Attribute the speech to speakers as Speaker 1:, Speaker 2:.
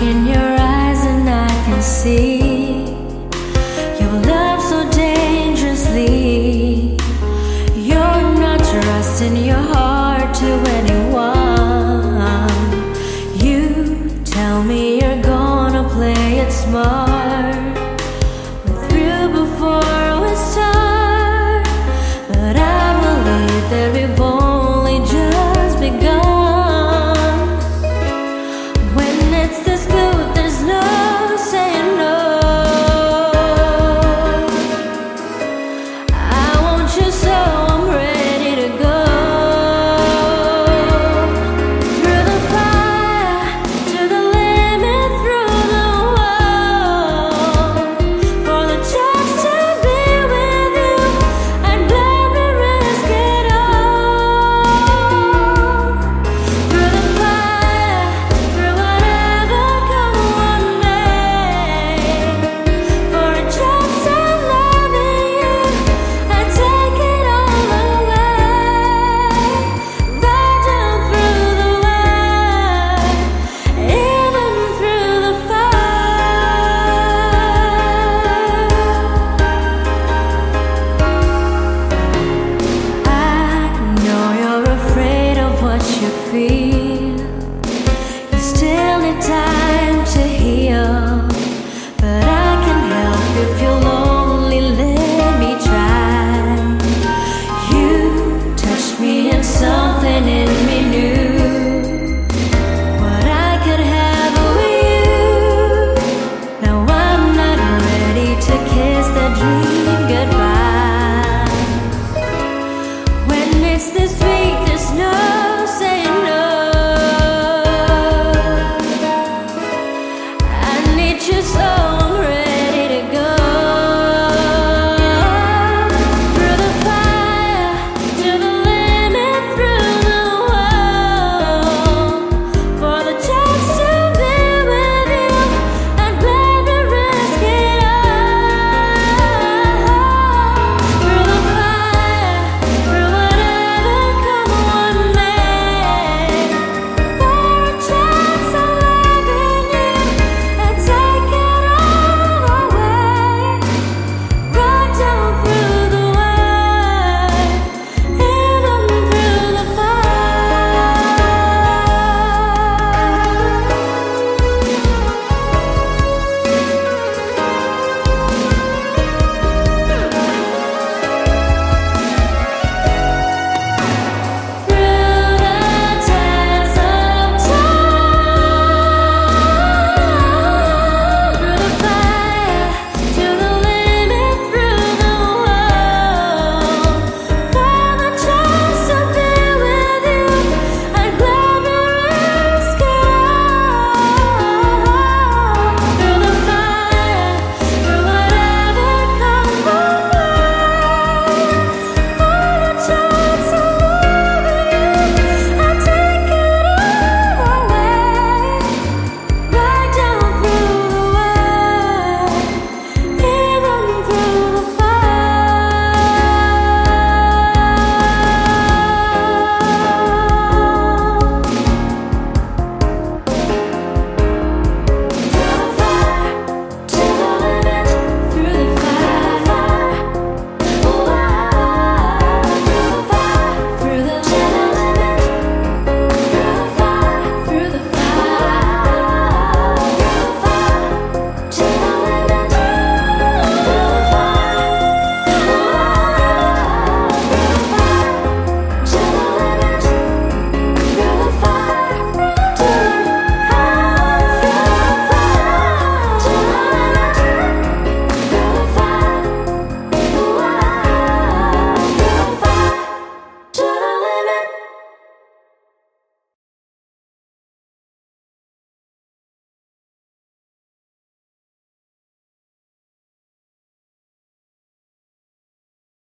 Speaker 1: in your eyes and I can see your love so dangerously. You're not trusting your heart to anyone. You tell me you're gonna play it smart.